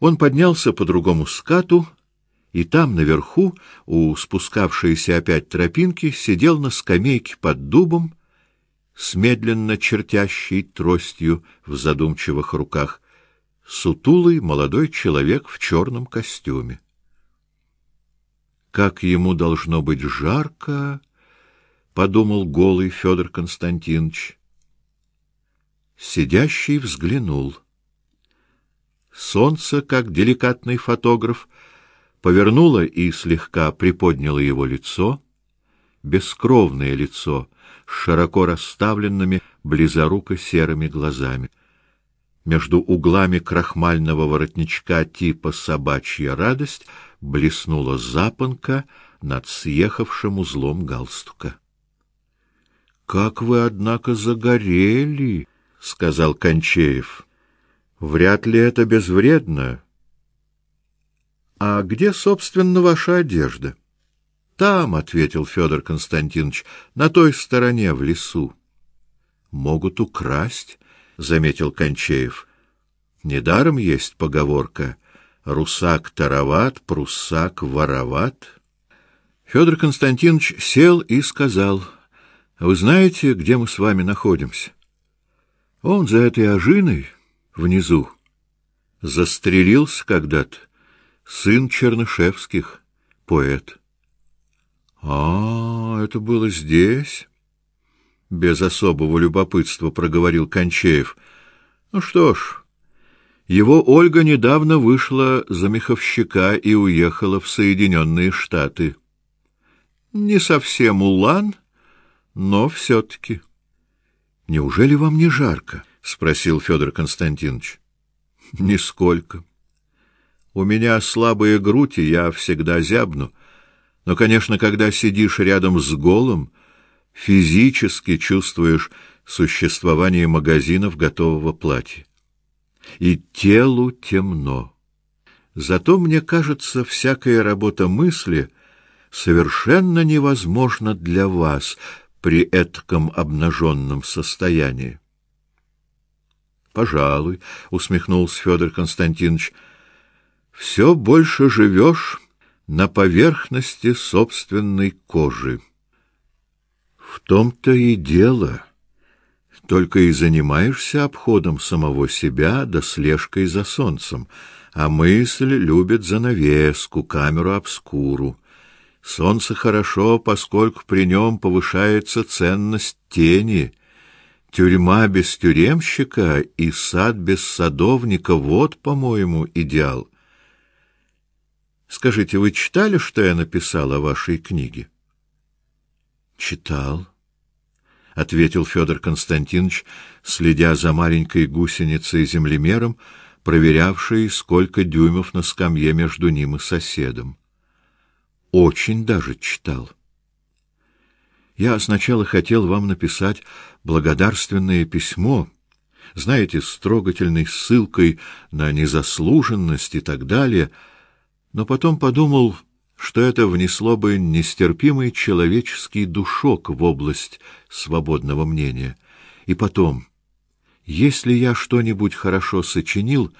Он поднялся по другому скату, и там, наверху, у спускавшейся опять тропинки, сидел на скамейке под дубом с медленно чертящей тростью в задумчивых руках сутулый молодой человек в черном костюме. Как ему должно быть жарко, подумал голый Федор Константинович. Сидящий взглянул. Солнце, как деликатный фотограф, повернуло и слегка приподняло его лицо, бескровное лицо с широко расставленными близоруко серыми глазами. Между углами крахмального воротничка типа собачья радость блеснула запонка над съехавшим узлом галстука. Как вы однако загорели, сказал Кончеев. Вряд ли это безвредно. А где, собственно, ваша одежда? Там, ответил Федор Константинович, на той стороне в лесу. Могут украсть, заметил Кончеев. Недаром есть поговорка: русак тароват, пруссак вороват. Федор Константинович сел и сказал: "Вы знаете, где мы с вами находимся?" Он за этой ожиной внизу застрелился когда-то сын Чернышевских, поэт. А, это было здесь? Без особого любопытства проговорил Кончеев. Ну что ж, его Ольга недавно вышла за меховщика и уехала в Соединенные Штаты. Не совсем улан, но все-таки. Неужели вам не жарко? Спросил Федор Константинович. Нисколько. У меня слабая грудь, и я всегда зябну. Но, конечно, когда сидишь рядом с голым, физически чувствуешь существование магазинов готового платья. И телу темно. Зато мне кажется, всякая работа мысли совершенно невозможна для вас при этом обнаженном состоянии. Пожалуй, усмехнулся Федор Константинович. Все больше живешь на поверхности собственной кожи. В том-то и дело. Только и занимаешься обходом самого себя да слежкой за солнцем, а мысль любит занавеску, камеру обскуру. Солнце хорошо, поскольку при нем повышается ценность тени. Тюрьма без тюремщика и сад без садовника — вот, по-моему, идеал. Скажите, вы читали, что я написал о вашей книге? Читал, ответил Федор Константинович, следя за маленькой гусеницей-землемером, проверявшей, сколько дюймов на скамье между ним и соседом. Очень даже читал. Я сначала хотел вам написать благодарственное письмо, знаете, с трогательной ссылкой на незаслуженность и так далее, но потом подумал, что это внесло бы нестерпимый человеческий душок в область свободного мнения. И потом, если я что-нибудь хорошо сочинил,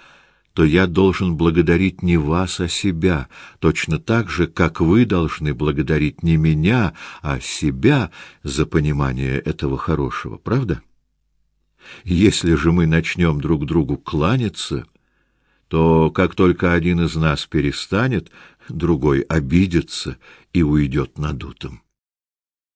то я должен благодарить не вас, а себя, точно так же, как вы должны благодарить не меня, а себя за понимание этого хорошего, правда? Если же мы начнем друг другу кланяться, то как только один из нас перестанет, другой обидится и уйдет надутым.